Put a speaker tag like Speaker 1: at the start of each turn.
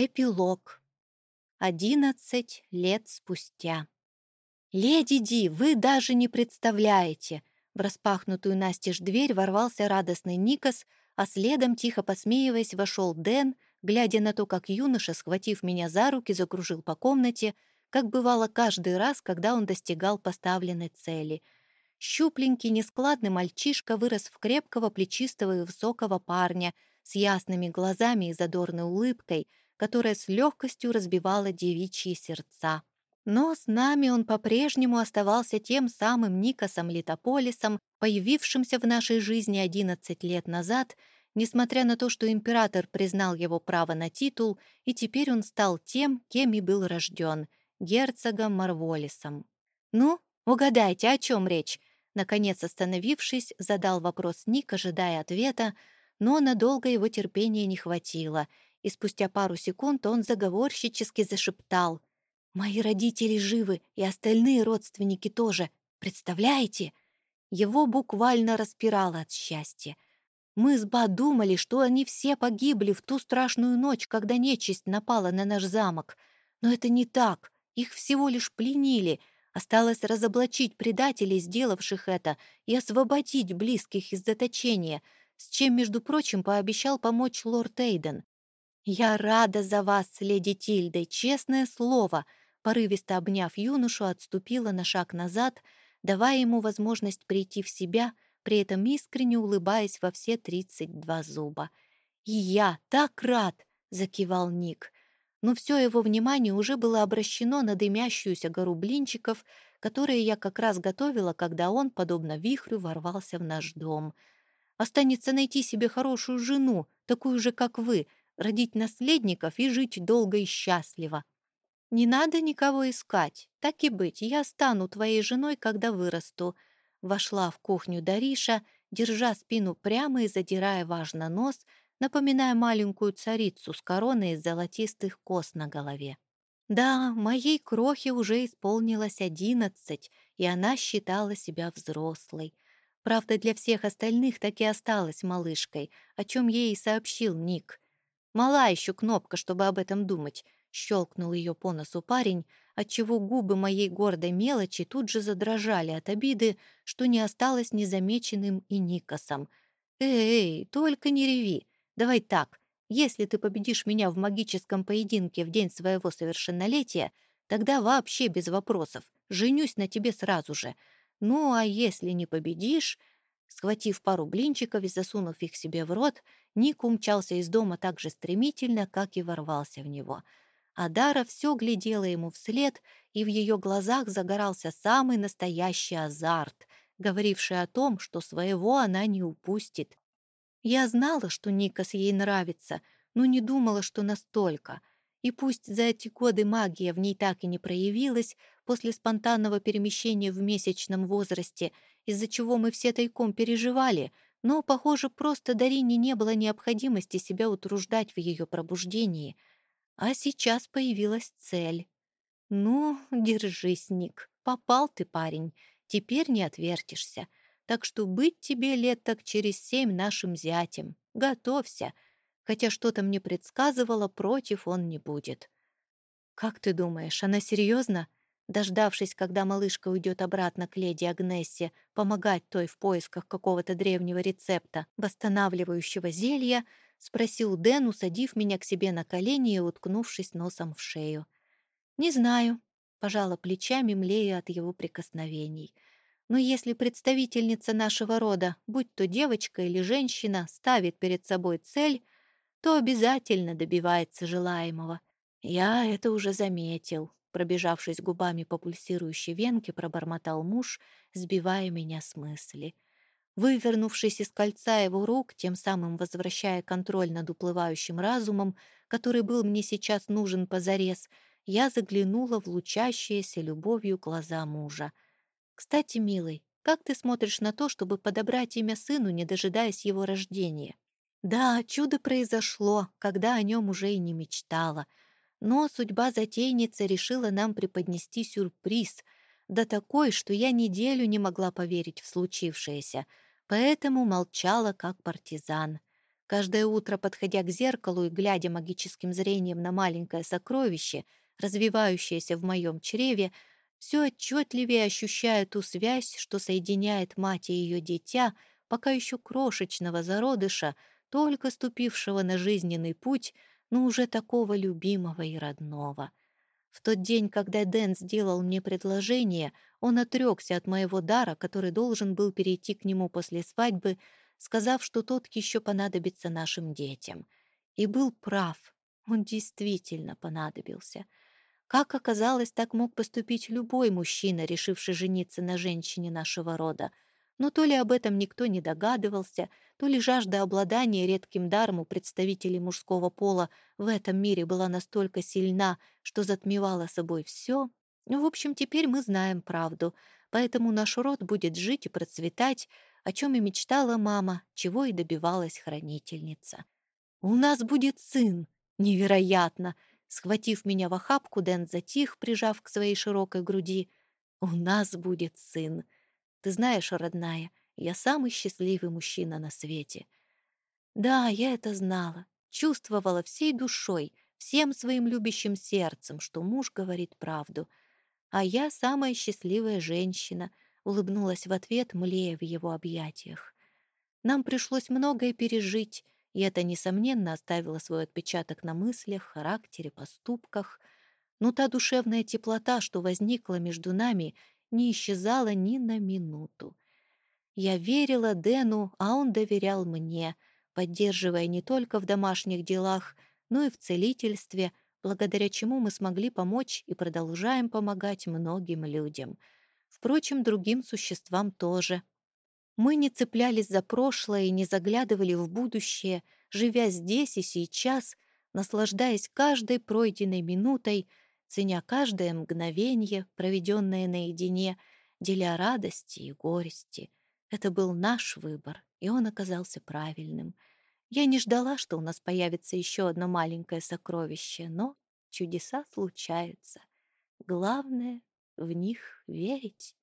Speaker 1: Эпилог. Одиннадцать лет спустя. «Леди Ди, вы даже не представляете!» В распахнутую настежь дверь ворвался радостный Никас, а следом, тихо посмеиваясь, вошел Дэн, глядя на то, как юноша, схватив меня за руки, закружил по комнате, как бывало каждый раз, когда он достигал поставленной цели. Щупленький, нескладный мальчишка вырос в крепкого, плечистого и высокого парня с ясными глазами и задорной улыбкой — которая с легкостью разбивала девичьи сердца. Но с нами он по-прежнему оставался тем самым Никосом Литополисом, появившимся в нашей жизни 11 лет назад, несмотря на то, что император признал его право на титул, и теперь он стал тем, кем и был рожден — герцогом Марволисом. «Ну, угадайте, о чем речь?» Наконец остановившись, задал вопрос Ник, ожидая ответа, но надолго его терпения не хватило — и спустя пару секунд он заговорщически зашептал. «Мои родители живы, и остальные родственники тоже. Представляете?» Его буквально распирало от счастья. Мы с Ба думали, что они все погибли в ту страшную ночь, когда нечисть напала на наш замок. Но это не так. Их всего лишь пленили. Осталось разоблачить предателей, сделавших это, и освободить близких из заточения, с чем, между прочим, пообещал помочь лорд Эйден. «Я рада за вас, леди Тильда, честное слово!» Порывисто обняв юношу, отступила на шаг назад, давая ему возможность прийти в себя, при этом искренне улыбаясь во все тридцать два зуба. «И я так рад!» — закивал Ник. Но все его внимание уже было обращено на дымящуюся гору блинчиков, которые я как раз готовила, когда он, подобно вихрю, ворвался в наш дом. «Останется найти себе хорошую жену, такую же, как вы», родить наследников и жить долго и счастливо. Не надо никого искать. Так и быть, я стану твоей женой, когда вырасту. Вошла в кухню Дариша, держа спину прямо и задирая важно нос, напоминая маленькую царицу с короной из золотистых кос на голове. Да, моей крохе уже исполнилось одиннадцать, и она считала себя взрослой. Правда, для всех остальных так и осталась малышкой, о чем ей и сообщил Ник — Мала еще кнопка, чтобы об этом думать. Щелкнул ее по носу парень, отчего губы моей гордой мелочи тут же задрожали от обиды, что не осталось незамеченным и Никосом. «Эй, только не реви. Давай так. Если ты победишь меня в магическом поединке в день своего совершеннолетия, тогда вообще без вопросов. Женюсь на тебе сразу же. Ну, а если не победишь, Схватив пару блинчиков и засунув их себе в рот, Ник умчался из дома так же стремительно, как и ворвался в него. А Дара все глядела ему вслед, и в ее глазах загорался самый настоящий азарт, говоривший о том, что своего она не упустит. Я знала, что Никас ей нравится, но не думала, что настолько. И пусть за эти годы магия в ней так и не проявилась, после спонтанного перемещения в месячном возрасте — из-за чего мы все тайком переживали, но, похоже, просто Дарине не было необходимости себя утруждать в ее пробуждении. А сейчас появилась цель. «Ну, держись, Ник, попал ты, парень, теперь не отвертишься. Так что быть тебе лет так через семь нашим зятем. Готовься, хотя что-то мне предсказывало, против он не будет». «Как ты думаешь, она серьезно? Дождавшись, когда малышка уйдет обратно к леди Агнессе, помогать той в поисках какого-то древнего рецепта, восстанавливающего зелья, спросил Дэн, усадив меня к себе на колени и уткнувшись носом в шею. «Не знаю», — пожала плечами, млея от его прикосновений. «Но если представительница нашего рода, будь то девочка или женщина, ставит перед собой цель, то обязательно добивается желаемого. Я это уже заметил», Пробежавшись губами по пульсирующей венке, пробормотал муж, сбивая меня с мысли. Вывернувшись из кольца его рук, тем самым возвращая контроль над уплывающим разумом, который был мне сейчас нужен позарез, я заглянула в лучащиеся любовью глаза мужа. «Кстати, милый, как ты смотришь на то, чтобы подобрать имя сыну, не дожидаясь его рождения?» «Да, чудо произошло, когда о нем уже и не мечтала», но судьба затейницы решила нам преподнести сюрприз, да такой, что я неделю не могла поверить в случившееся, поэтому молчала как партизан. Каждое утро, подходя к зеркалу и глядя магическим зрением на маленькое сокровище, развивающееся в моем чреве, все отчетливее ощущая ту связь, что соединяет мать и ее дитя, пока еще крошечного зародыша, только ступившего на жизненный путь, но уже такого любимого и родного. В тот день, когда Дэн сделал мне предложение, он отрекся от моего дара, который должен был перейти к нему после свадьбы, сказав, что тот еще понадобится нашим детям. И был прав, он действительно понадобился — как оказалось, так мог поступить любой мужчина, решивший жениться на женщине нашего рода. Но то ли об этом никто не догадывался, то ли жажда обладания редким даром у представителей мужского пола в этом мире была настолько сильна, что затмевала собой все. В общем, теперь мы знаем правду, поэтому наш род будет жить и процветать, о чем и мечтала мама, чего и добивалась хранительница. «У нас будет сын! Невероятно!» Схватив меня в охапку, Дэн затих, прижав к своей широкой груди. «У нас будет сын. Ты знаешь, родная, я самый счастливый мужчина на свете». Да, я это знала, чувствовала всей душой, всем своим любящим сердцем, что муж говорит правду. А я самая счастливая женщина, улыбнулась в ответ, млея в его объятиях. Нам пришлось многое пережить, и это, несомненно, оставило свой отпечаток на мыслях, характере, поступках. Но та душевная теплота, что возникла между нами, не исчезала ни на минуту. Я верила Дэну, а он доверял мне, поддерживая не только в домашних делах, но и в целительстве, благодаря чему мы смогли помочь и продолжаем помогать многим людям. Впрочем, другим существам тоже — мы не цеплялись за прошлое и не заглядывали в будущее, живя здесь и сейчас, наслаждаясь каждой пройденной минутой, ценя каждое мгновение, проведенное наедине, деля радости и горести. Это был наш выбор, и он оказался правильным. Я не ждала, что у нас появится еще одно маленькое сокровище, но чудеса случаются. Главное — в них верить.